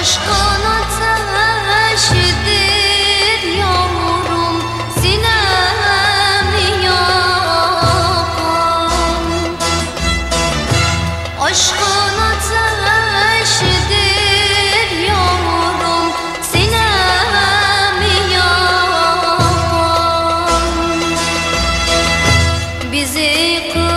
Aşkın ateşidir yavrum sinem yakan. Aşkın ateşidir yavrum sinem Bizi kıl